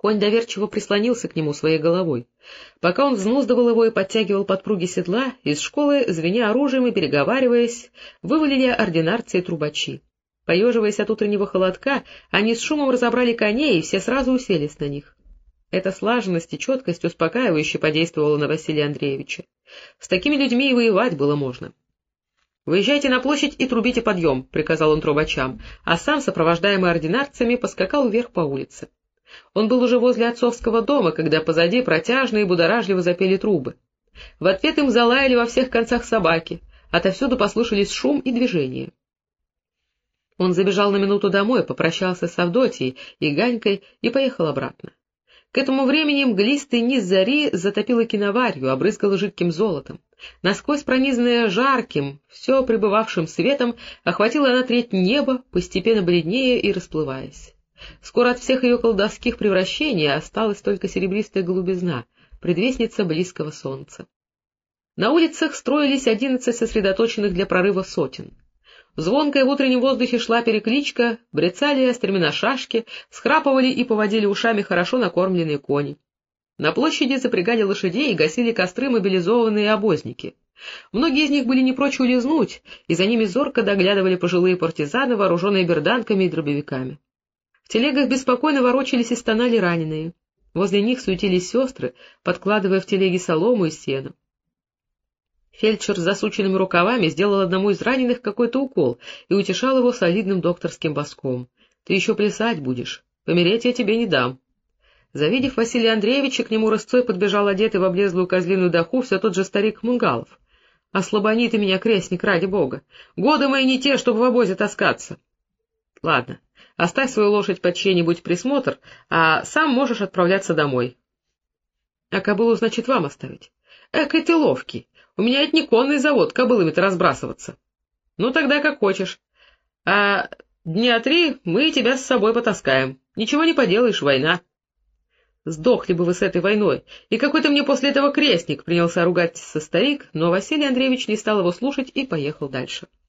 Конь доверчиво прислонился к нему своей головой. Пока он взнуздывал его и подтягивал подпруги седла, из школы, звеня оружием и переговариваясь, вывалили ординарцы и трубачи. Поеживаясь от утреннего холодка, они с шумом разобрали коней, и все сразу уселись на них. Эта слаженность и четкость успокаивающе подействовала на Василия Андреевича. С такими людьми и воевать было можно. — Выезжайте на площадь и трубите подъем, — приказал он трубачам, а сам, сопровождаемый ординарцами, поскакал вверх по улице. Он был уже возле отцовского дома, когда позади протяжно и будоражливо запели трубы. В ответ им залаяли во всех концах собаки, отовсюду послышались шум и движение. Он забежал на минуту домой, попрощался с Авдотьей и Ганькой и поехал обратно. К этому времени мглистый низ зари затопило киноварью, обрызгало жидким золотом. Насквозь пронизанное жарким, все пребывавшим светом, охватило на треть небо, постепенно бледнее и расплываясь. Скоро от всех ее колдовских превращений осталась только серебристая голубизна, предвестница близкого солнца. На улицах строились одиннадцать сосредоточенных для прорыва сотен. Звонкая в утреннем воздухе шла перекличка, брецали стремена шашки, схрапывали и поводили ушами хорошо накормленные кони. На площади запрягали лошадей и гасили костры мобилизованные обозники. Многие из них были не прочь улизнуть, и за ними зорко доглядывали пожилые партизаны, вооруженные берданками и дробовиками телегах беспокойно ворочались и стонали раненые. Возле них суетились сестры, подкладывая в телеги солому и сено. Фельдшер с засученными рукавами сделал одному из раненых какой-то укол и утешал его солидным докторским боском. — Ты еще плясать будешь. Помереть я тебе не дам. Завидев Василия Андреевича, к нему рысцой подбежал одетый в облезлую козлиную доху все тот же старик Мунгалов. — Ослабони ты меня, крестник, ради бога! Годы мои не те, чтобы в обозе таскаться. — Ладно, Оставь свою лошадь под чей-нибудь присмотр, а сам можешь отправляться домой. — А кобылу, значит, вам оставить? — Экой ты ловкий. У меня это не конный завод, кобылами-то разбрасываться. — Ну, тогда как хочешь. А дня три мы тебя с собой потаскаем. Ничего не поделаешь, война. — Сдохли бы вы с этой войной. И какой ты мне после этого крестник, — принялся ругать со старик, но Василий Андреевич не стал его слушать и поехал дальше. —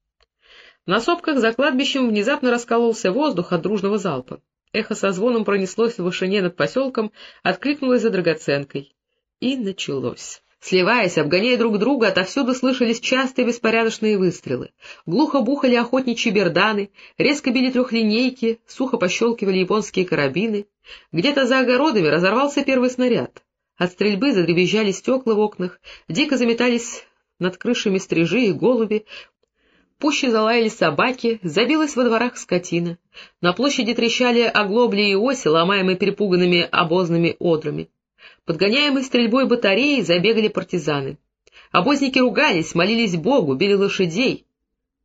на сопках за кладбищем внезапно раскололся воздух от дружного залпа. Эхо со звоном пронеслось в вышине над поселком, откликнулось за драгоценкой. И началось. Сливаясь, обгоняя друг друга, отовсюду слышались частые беспорядочные выстрелы. Глухо бухали охотничьи берданы, резко били трехлинейки, сухо пощелкивали японские карабины. Где-то за огородами разорвался первый снаряд. От стрельбы задребезжали стекла в окнах, дико заметались над крышами стрижи и голуби, Пуще залаяли собаки, забилась во дворах скотина. На площади трещали оглобли и оси, ломаемые перепуганными обозными одрами. Подгоняемые стрельбой батареи забегали партизаны. Обозники ругались, молились Богу, били лошадей.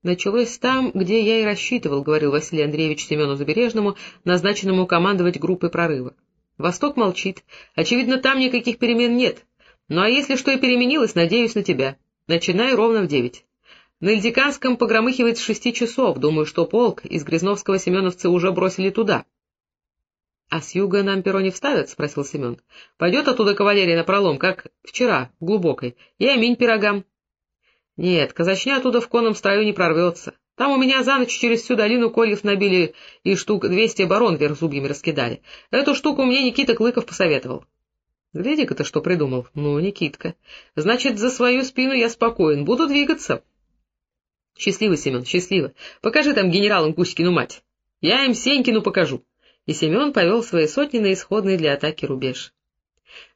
Началось там, где я и рассчитывал, — говорил Василий Андреевич Семену Забережному, назначенному командовать группой прорыва. Восток молчит. Очевидно, там никаких перемен нет. Ну а если что и переменилось, надеюсь на тебя. Начинаю ровно в девять. На Ильдиканском погромыхивает с шести часов. Думаю, что полк из Грязновского семеновцы уже бросили туда. — А с юга нам перо не вставят? — спросил Семен. — Пойдет оттуда кавалерия на пролом, как вчера, глубокой, и аминь пирогам. — Нет, казачня оттуда в конном строю не прорвется. Там у меня за ночь через всю долину кольев набили и штук двести барон вверх зубьями раскидали. Эту штуку мне Никита Клыков посоветовал. — Гляди-ка ты что придумал. Ну, Никитка. Значит, за свою спину я спокоен, буду двигаться. — Счастливо, Семен, счастливо. Покажи там генералам Кузькину мать. Я им Сенькину покажу. И Семен повел свои сотни на исходный для атаки рубеж.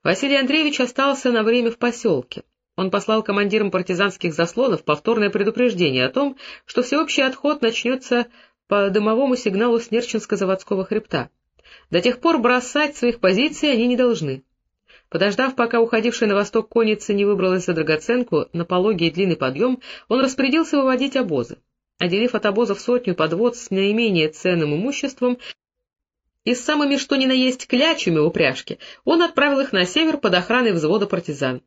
Василий Андреевич остался на время в поселке. Он послал командирам партизанских заслонов повторное предупреждение о том, что всеобщий отход начнется по дымовому сигналу с Нерчинско-заводского хребта. До тех пор бросать своих позиций они не должны. Подождав, пока уходившая на восток конница не выбралась за драгоценку на пологий и длинный подъем, он распорядился выводить обозы. Отделив от обозов сотню подвод с наименее ценным имуществом и с самыми что ни на есть клячами упряжки, он отправил их на север под охраной взвода партизан.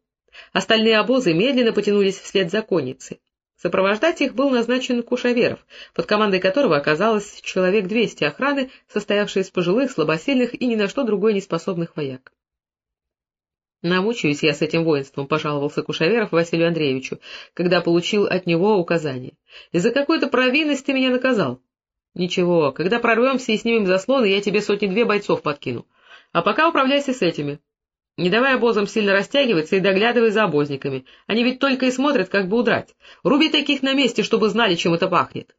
Остальные обозы медленно потянулись вслед за конницей. Сопровождать их был назначен Кушаверов, под командой которого оказалось человек двести охраны, состоявшей из пожилых, слабосильных и ни на что другое неспособных вояк. Намучаюсь я с этим воинством, — пожаловался Кушаверов Василию Андреевичу, когда получил от него указание. — Из-за какой-то провинности меня наказал. — Ничего, когда прорвемся и снимем заслоны, я тебе сотни-две бойцов подкину. А пока управляйся с этими. Не давай обозам сильно растягиваться и доглядывай за обозниками. Они ведь только и смотрят, как бы удрать. Руби таких на месте, чтобы знали, чем это пахнет.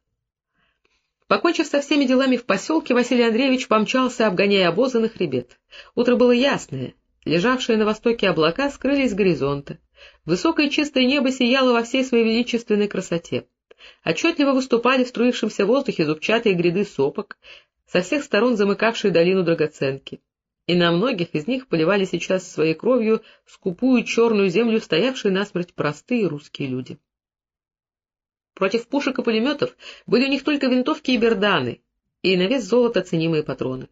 Покончив со всеми делами в поселке, Василий Андреевич помчался, обгоняя обозы на хребет. Утро было ясное. Лежавшие на востоке облака скрылись с горизонта. Высокое чистое небо сияло во всей своей величественной красоте. Отчетливо выступали в струившемся воздухе зубчатые гряды сопок, со всех сторон замыкавшие долину драгоценки. И на многих из них поливали сейчас своей кровью скупую черную землю стоявшие насмерть простые русские люди. Против пушек и пулеметов были у них только винтовки и берданы, и на вес золота ценимые патроны.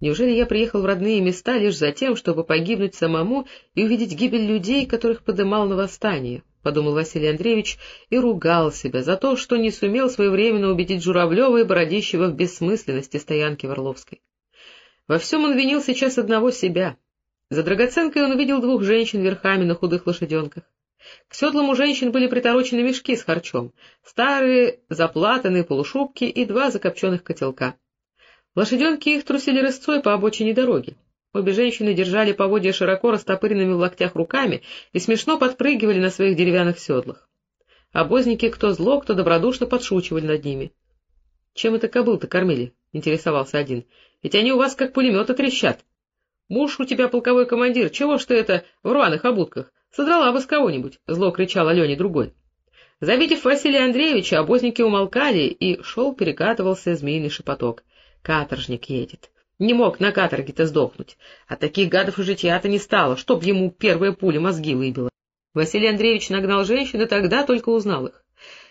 Неужели я приехал в родные места лишь за тем, чтобы погибнуть самому и увидеть гибель людей, которых подымал на восстание? — подумал Василий Андреевич и ругал себя за то, что не сумел своевременно убедить Журавлева и Бородищева в бессмысленности стоянки в Орловской. Во всем он винил сейчас одного себя. За драгоценкой он увидел двух женщин верхами на худых лошаденках. К седлам у женщин были приторочены мешки с харчом, старые заплатанные полушубки и два закопченных котелка. Лошаденки их трусили рысцой по обочине дороги. Обе женщины держали поводья широко растопыренными в локтях руками и смешно подпрыгивали на своих деревянных седлах. Обозники кто зло, кто добродушно подшучивали над ними. — Чем это кобыл-то кормили? — интересовался один. — Ведь они у вас как пулеметы трещат. — Муж у тебя полковой командир, чего ж ты это в рваных обутках? Содрала бы с кого-нибудь, — зло кричал Алене другой. Завидев Василия Андреевича, обозники умолкали, и шел перекатывался змеиный шепоток. Каторжник едет. Не мог на каторге-то сдохнуть. А таких гадов и житья-то не стало, чтоб ему первая пуля мозги выбила. Василий Андреевич нагнал женщин и тогда только узнал их.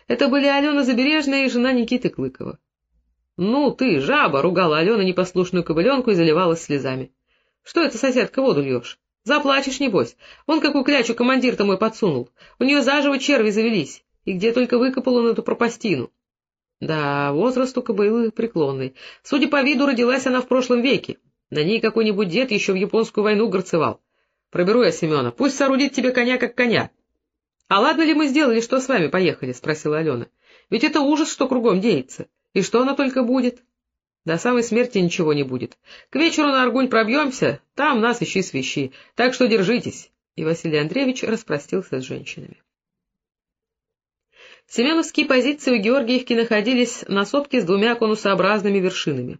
Это были Алена Забережная и жена Никиты Клыкова. — Ну ты, жаба! — ругала Алена непослушную кобыленку и заливалась слезами. — Что это, соседка, воду льешь? Заплачешь, небось. Он как у клячу командир-то мой подсунул. У нее заживо черви завелись. И где только выкопал он эту пропастину. Да, возраст у кобылы преклонный. Судя по виду, родилась она в прошлом веке. На ней какой-нибудь дед еще в японскую войну горцевал. Проберу я Семена, пусть соорудит тебе коня как коня. — А ладно ли мы сделали, что с вами поехали? — спросила Алена. — Ведь это ужас, что кругом деется. И что оно только будет? До самой смерти ничего не будет. К вечеру на Аргунь пробьемся, там нас ищи свищи, так что держитесь. И Василий Андреевич распростился с женщинами. Семеновские позиции у Георгиевки находились на сопке с двумя конусообразными вершинами.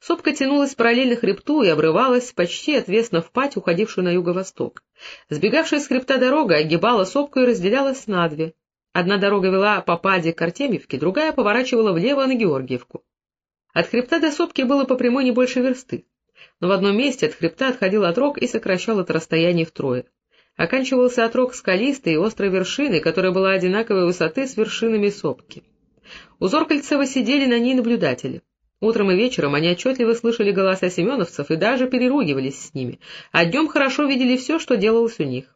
Сопка тянулась параллельно хребту и обрывалась почти отвесно в пать, уходившую на юго-восток. Сбегавшая с хребта дорога огибала сопку и разделялась на две. Одна дорога вела по паде к Артемьевке, другая поворачивала влево на Георгиевку. От хребта до сопки было по прямой не больше версты, но в одном месте от хребта отходил отрог и сокращал это расстояние втрое. Оканчивался отрог скалистой и острой вершиной, которая была одинаковой высоты с вершинами сопки. У Зоркальцева сидели на ней наблюдатели. Утром и вечером они отчетливо слышали голоса семеновцев и даже переругивались с ними, а днем хорошо видели все, что делалось у них.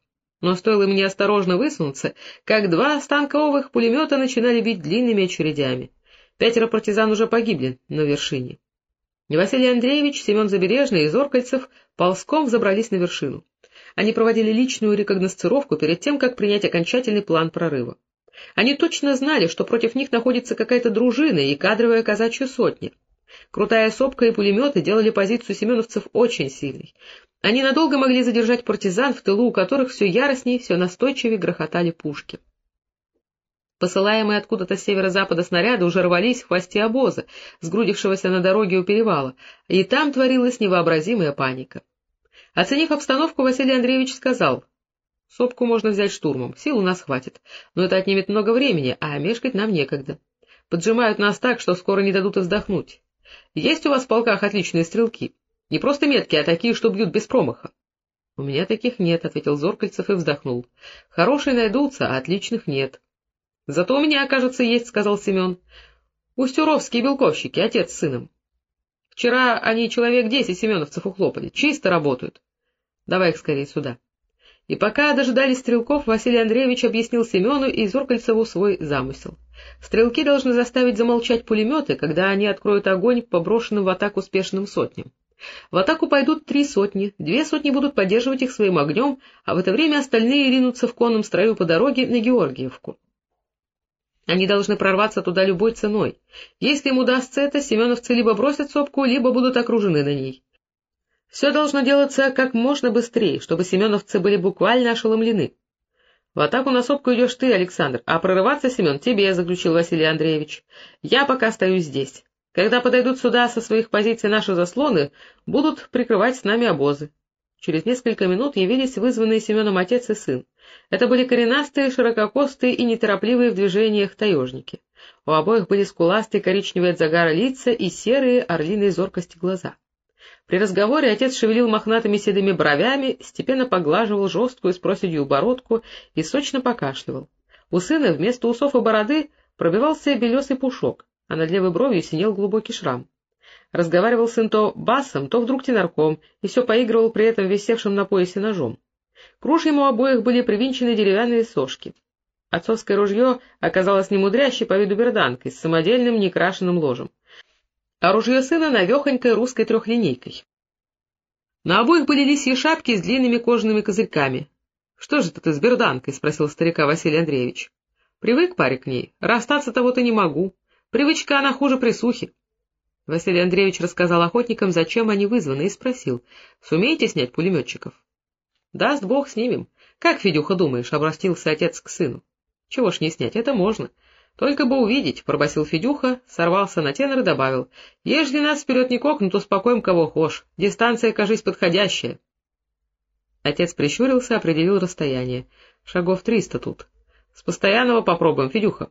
Но стоило им неосторожно высунуться, как два станковых пулемета начинали бить длинными очередями. Пятеро партизан уже погибли на вершине. Василий Андреевич, Семен Забережный и Зоркальцев ползком забрались на вершину. Они проводили личную рекогносцировку перед тем, как принять окончательный план прорыва. Они точно знали, что против них находится какая-то дружина и кадровая казачья сотня. Крутая сопка и пулеметы делали позицию семеновцев очень сильной. Они надолго могли задержать партизан, в тылу у которых все яростнее, все настойчивее грохотали пушки. Посылаемые откуда-то с северо-запада снаряды уже рвались в хвосте обоза, сгрудившегося на дороге у перевала, и там творилась невообразимая паника. Оценив обстановку, Василий Андреевич сказал, — Сопку можно взять штурмом, сил у нас хватит, но это отнимет много времени, а мешкать нам некогда. Поджимают нас так, что скоро не дадут и вздохнуть. Есть у вас в полках отличные стрелки? Не просто меткие, а такие, что бьют без промаха. — У меня таких нет, — ответил Зоркальцев и вздохнул. — Хорошие найдутся, а отличных нет. — Зато у меня, кажется, есть, — сказал Семен. — Устюровские белковщики, отец с сыном. Вчера они человек десять семеновцев ухлопали, чисто работают. Давай их скорее сюда. И пока дожидались стрелков, Василий Андреевич объяснил Семену и Зоркальцеву свой замысел. Стрелки должны заставить замолчать пулеметы, когда они откроют огонь по брошенным в атаку спешным сотням. В атаку пойдут три сотни, две сотни будут поддерживать их своим огнем, а в это время остальные ринутся в конном строю по дороге на Георгиевку. Они должны прорваться туда любой ценой. Если им удастся это, семеновцы либо бросят сопку, либо будут окружены на ней. Все должно делаться как можно быстрее, чтобы семеновцы были буквально ошеломлены. — В атаку на сопку идешь ты, Александр, а прорываться, Семен, тебе, — заключил Василий Андреевич. — Я пока стою здесь. Когда подойдут сюда со своих позиций наши заслоны, будут прикрывать с нами обозы. Через несколько минут явились вызванные Семеном отец и сын. Это были коренастые, ширококостые и неторопливые в движениях таежники. У обоих были скуластые коричневые от загара лица и серые орлиные зоркости глаза. При разговоре отец шевелил мохнатыми седыми бровями, степенно поглаживал жесткую с проседью бородку и сочно покашливал. У сына вместо усов и бороды пробивался белесый пушок, а над левой бровью синел глубокий шрам. Разговаривал сын то басом, то вдруг тенарком, и все поигрывал при этом висевшим на поясе ножом. К ружьям у обоих были привинчены деревянные сошки. Отцовское ружье оказалось немудрящей по виду берданкой с самодельным некрашенным ложем а ружье сына навехонькой русской трехлинейкой. На обоих были лисьи шапки с длинными кожаными козырьками. — Что же ты с берданкой? — спросил старика Василий Андреевич. — Привык, парень, к ней. Расстаться того-то не могу. Привычка она хуже присухи. Василий Андреевич рассказал охотникам, зачем они вызваны, и спросил, — Сумеете снять пулеметчиков? — Даст бог, снимем. Как, Федюха, думаешь? — обратился отец к сыну. — Чего ж не снять, это можно. Только бы увидеть, — пробасил Федюха, сорвался на тенор и добавил. — Ежели нас вперед не кокнут, успокоим кого хошь. Дистанция, кажись, подходящая. Отец прищурился, определил расстояние. Шагов триста тут. С постоянного попробуем, Федюха.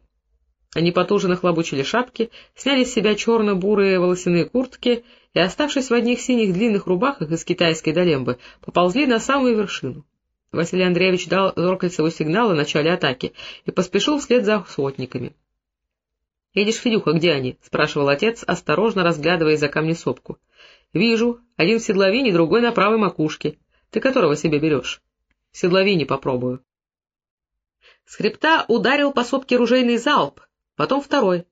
Они потуже нахлобучили шапки, сняли с себя черно-бурые волосяные куртки и, оставшись в одних синих длинных рубахах из китайской долембы, поползли на самую вершину. Василий Андреевич дал Зоркальцеву сигнал о начале атаки и поспешил вслед за охотниками. — Видишь, Федюха, где они? — спрашивал отец, осторожно разглядывая за камни сопку. — Вижу. Один в седловине, другой на правой макушке. Ты которого себе берешь? — В седловине попробую. С хребта ударил по сопке ружейный залп, потом второй.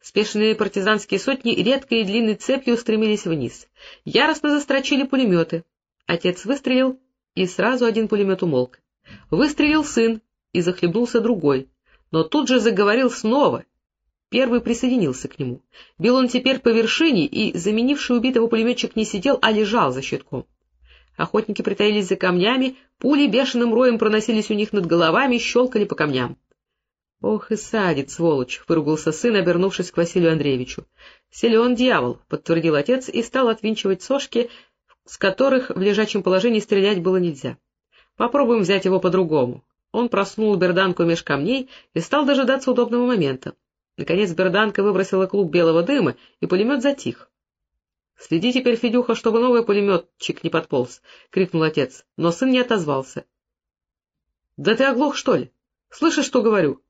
Спешные партизанские сотни редкой и длинной цепью устремились вниз. Яростно застрочили пулеметы. Отец выстрелил, и сразу один пулемет умолк. Выстрелил сын, и захлебнулся другой, но тут же заговорил снова. Первый присоединился к нему. Бил он теперь по вершине, и заменивший убитого пулеметчик не сидел, а лежал за щитком. Охотники притаились за камнями, пули бешеным роем проносились у них над головами, щелкали по камням. — Ох и садит, сволочь! — выругался сын, обернувшись к Василию Андреевичу. — Силен дьявол! — подтвердил отец и стал отвинчивать сошки, с которых в лежачем положении стрелять было нельзя. Попробуем взять его по-другому. Он проснул берданку меж камней и стал дожидаться удобного момента. Наконец берданка выбросила клуб белого дыма, и пулемет затих. — Следи теперь, Федюха, чтобы новый пулеметчик не подполз, — крикнул отец, но сын не отозвался. — Да ты оглох, что ли? Слышишь, что говорю?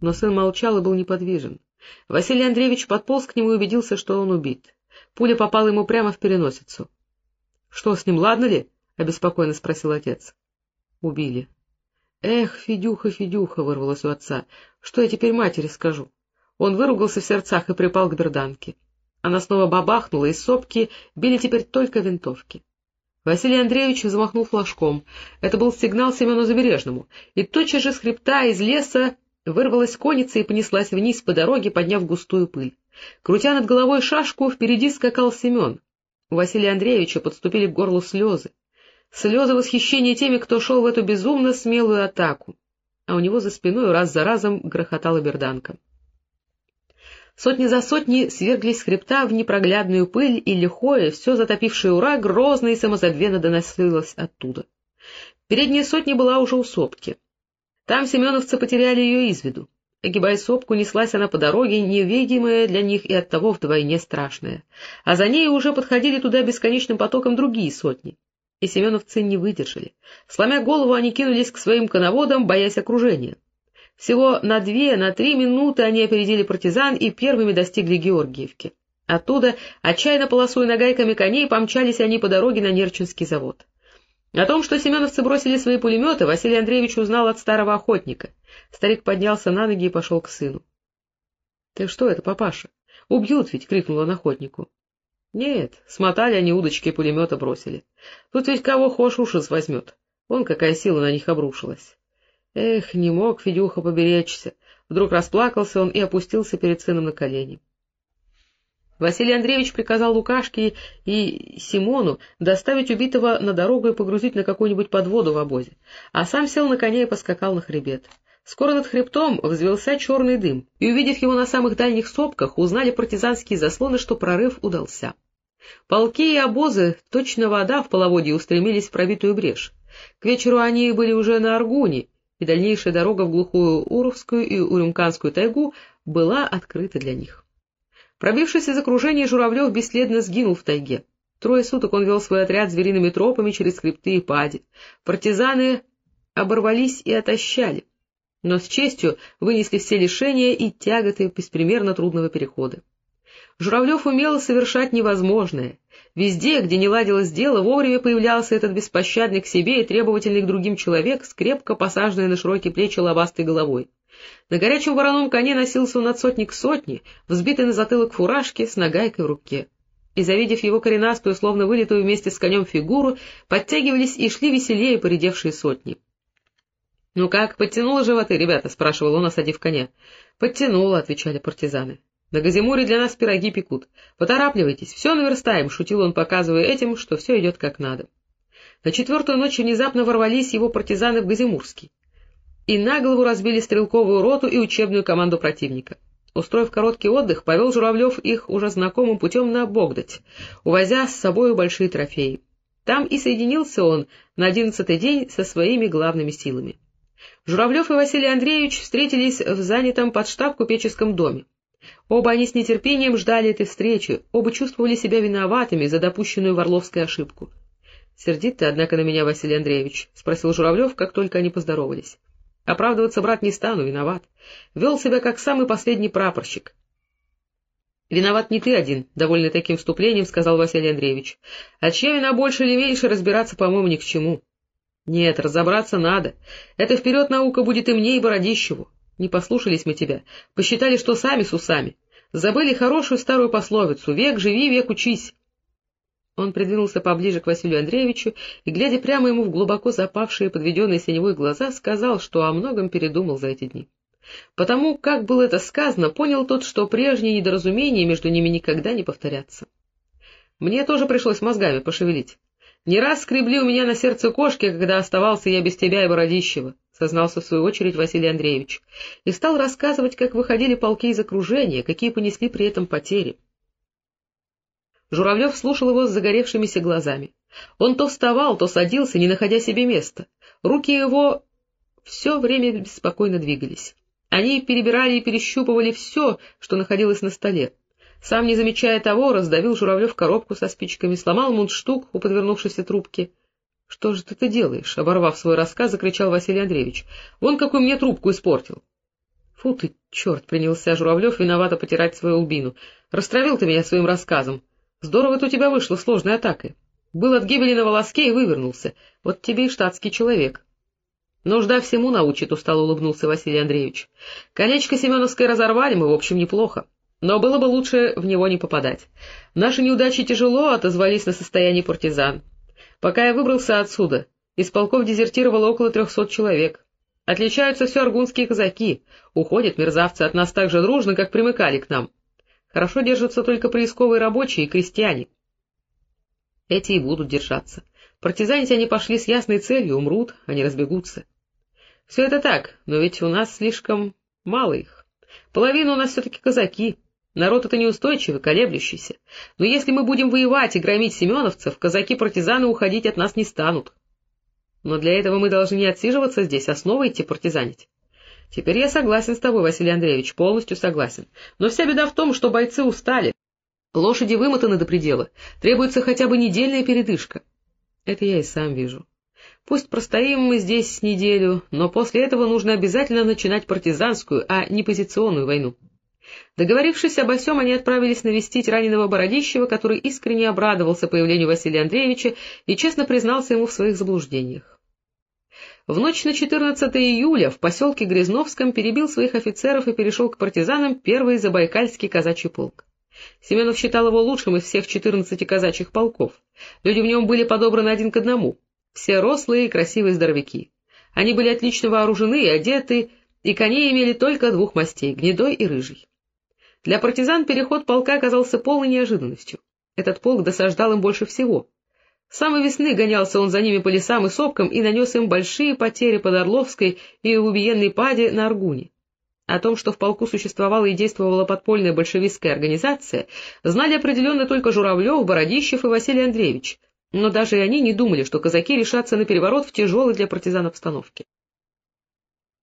Но сын молчал и был неподвижен. Василий Андреевич подполз к нему и убедился, что он убит. Пуля попала ему прямо в переносицу. — Что с ним, ладно ли? — обеспокоенно спросил отец. — Убили. — Эх, Федюха, Федюха, — вырвалось у отца, — что я теперь матери скажу? Он выругался в сердцах и припал к берданке. Она снова бабахнула, из сопки били теперь только винтовки. Василий Андреевич взмахнул флажком. Это был сигнал Семену Забережному, и тотчас же с хребта из леса вырвалась конница и понеслась вниз по дороге, подняв густую пыль. Крутя над головой шашку, впереди скакал Семен. У Василия Андреевича подступили к горлу слезы. Слезы восхищения теми, кто шел в эту безумно смелую атаку. А у него за спиной раз за разом грохотала берданка. Сотни за сотни сверглись с хребта в непроглядную пыль, и лихое, все затопившее ура, грозно и самозабвенно доносилось оттуда. Передняя сотня была уже у сопки. Там семеновцы потеряли ее из виду. Огибая сопку, неслась она по дороге, невидимая для них и оттого вдвойне страшная. А за ней уже подходили туда бесконечным потоком другие сотни. И семеновцы не выдержали. Сломя голову, они кинулись к своим коноводам, боясь окружения. Всего на две, на три минуты они опередили партизан и первыми достигли Георгиевки. Оттуда, отчаянно полосуя нагайками коней, помчались они по дороге на Нерчинский завод. О том, что семеновцы бросили свои пулеметы, Василий Андреевич узнал от старого охотника. Старик поднялся на ноги и пошел к сыну. — Ты что это, папаша? Убьют ведь! — крикнул он охотнику. — Нет, смотали они удочки и пулемета бросили. Тут ведь кого хошь ушис возьмет. Вон какая сила на них обрушилась. Эх, не мог Федюха поберечься. Вдруг расплакался он и опустился перед сыном на колени. Василий Андреевич приказал Лукашке и Симону доставить убитого на дорогу и погрузить на какую-нибудь подводу в обозе, а сам сел на коня и поскакал на хребет. Скоро над хребтом взвелся черный дым, и, увидев его на самых дальних сопках, узнали партизанские заслоны, что прорыв удался. Полки и обозы, точно вода в половодье, устремились в пробитую брешь. К вечеру они были уже на Аргуне, и дальнейшая дорога в глухую Уровскую и Урюмканскую тайгу была открыта для них. Пробившись из окружения, Журавлев бесследно сгинул в тайге. Трое суток он вел свой отряд звериными тропами через хребты и пади. Партизаны оборвались и отощали, но с честью вынесли все лишения и тяготы беспримерно трудного перехода. Журавлев умел совершать невозможное. Везде, где не ладилось дело, вовремя появлялся этот беспощадный к себе и требовательный к другим человек с крепко посаженной на широкие плечи лобастой головой. На горячем вороном коне носился он от сотни взбитый на затылок фуражки с нагайкой в руке. И, завидев его коренастую, словно вылитую вместе с конем фигуру, подтягивались и шли веселее поредевшие сотни. — Ну как, подтянуло животы, ребята? — спрашивал он, осадив коня. — Подтянуло, — отвечали партизаны. — На Газимуре для нас пироги пекут. Поторапливайтесь, все наверстаем, — шутил он, показывая этим, что все идет как надо. На четвертую ночь внезапно ворвались его партизаны в Газимурский и на голову разбили стрелковую роту и учебную команду противника. Устроив короткий отдых, повел Журавлев их уже знакомым путем на Богдать, увозя с собою большие трофеи. Там и соединился он на одиннадцатый день со своими главными силами. Журавлев и Василий Андреевич встретились в занятом под штаб купеческом доме. Оба они с нетерпением ждали этой встречи, оба чувствовали себя виноватыми за допущенную в Орловской ошибку. — Сердит ты, однако, на меня, Василий Андреевич? — спросил Журавлев, как только они поздоровались. Оправдываться, брат, не стану, виноват. Вел себя как самый последний прапорщик. — Виноват не ты один, — довольный таким вступлением сказал Василий Андреевич. — А чья вина больше или меньше, разбираться, по-моему, ни к чему. — Нет, разобраться надо. Это вперед наука будет и мне, и Бородищеву. Не послушались мы тебя, посчитали, что сами с усами. Забыли хорошую старую пословицу «Век живи, век учись». Он придвинулся поближе к Василию Андреевичу и, глядя прямо ему в глубоко запавшие, подведенные синевой глаза, сказал, что о многом передумал за эти дни. Потому, как было это сказано, понял тот, что прежние недоразумения между ними никогда не повторятся. Мне тоже пришлось мозгами пошевелить. Не раз скребли у меня на сердце кошки, когда оставался я без тебя и Бородищева, — сознался в свою очередь Василий Андреевич, и стал рассказывать, как выходили полки из окружения, какие понесли при этом потери. Журавлев слушал его с загоревшимися глазами. Он то вставал, то садился, не находя себе места. Руки его все время беспокойно двигались. Они перебирали и перещупывали все, что находилось на столе. Сам, не замечая того, раздавил Журавлев коробку со спичками, сломал мундштук у подвернувшейся трубки. — Что же ты ты делаешь? — оборвав свой рассказ, закричал Василий Андреевич. — Вон какую мне трубку испортил. — Фу ты, черт! — принялся Журавлев виновато потирать свою лбину. — Растравил ты меня своим рассказом. Здорово-то у тебя вышло сложной атакой. Был от гибели на волоске и вывернулся. Вот тебе и штатский человек. Нужда всему научит, — устало улыбнулся Василий Андреевич. Колечко Семеновское разорвали мы, в общем, неплохо. Но было бы лучше в него не попадать. Наши неудачи тяжело отозвались на состояние партизан. Пока я выбрался отсюда, из полков дезертировало около трехсот человек. Отличаются все аргунские казаки. Уходят мерзавцы от нас так же дружно, как примыкали к нам. Хорошо держатся только поисковые рабочие и крестьяне. Эти и будут держаться. Партизанить они пошли с ясной целью, умрут, они разбегутся. Все это так, но ведь у нас слишком мало их. Половина у нас все-таки казаки. Народ это неустойчивый, колеблющийся. Но если мы будем воевать и громить семеновцев, казаки-партизаны уходить от нас не станут. Но для этого мы должны не отсиживаться здесь, а снова идти партизанить. Теперь я согласен с тобой, Василий Андреевич, полностью согласен. Но вся беда в том, что бойцы устали. Лошади вымотаны до предела. Требуется хотя бы недельная передышка. Это я и сам вижу. Пусть простоим мы здесь неделю, но после этого нужно обязательно начинать партизанскую, а не позиционную войну. Договорившись обо всем, они отправились навестить раненого Бородищева, который искренне обрадовался появлению Василия Андреевича и честно признался ему в своих заблуждениях. В ночь на 14 июля в поселке Грязновском перебил своих офицеров и перешел к партизанам первый Забайкальский казачий полк. Семенов считал его лучшим из всех 14 казачьих полков. Люди в нем были подобраны один к одному. Все рослые и красивые здоровяки. Они были отлично вооружены и одеты, и коней имели только двух мастей — гнедой и рыжий. Для партизан переход полка оказался полной неожиданностью. Этот полк досаждал им больше всего. С самой весны гонялся он за ними по лесам и сопкам и нанес им большие потери под Орловской и в убиенной паде на Аргуне. О том, что в полку существовала и действовала подпольная большевистская организация, знали определенно только Журавлев, Бородищев и Василий Андреевич, но даже и они не думали, что казаки решатся на переворот в тяжелой для партизан обстановке.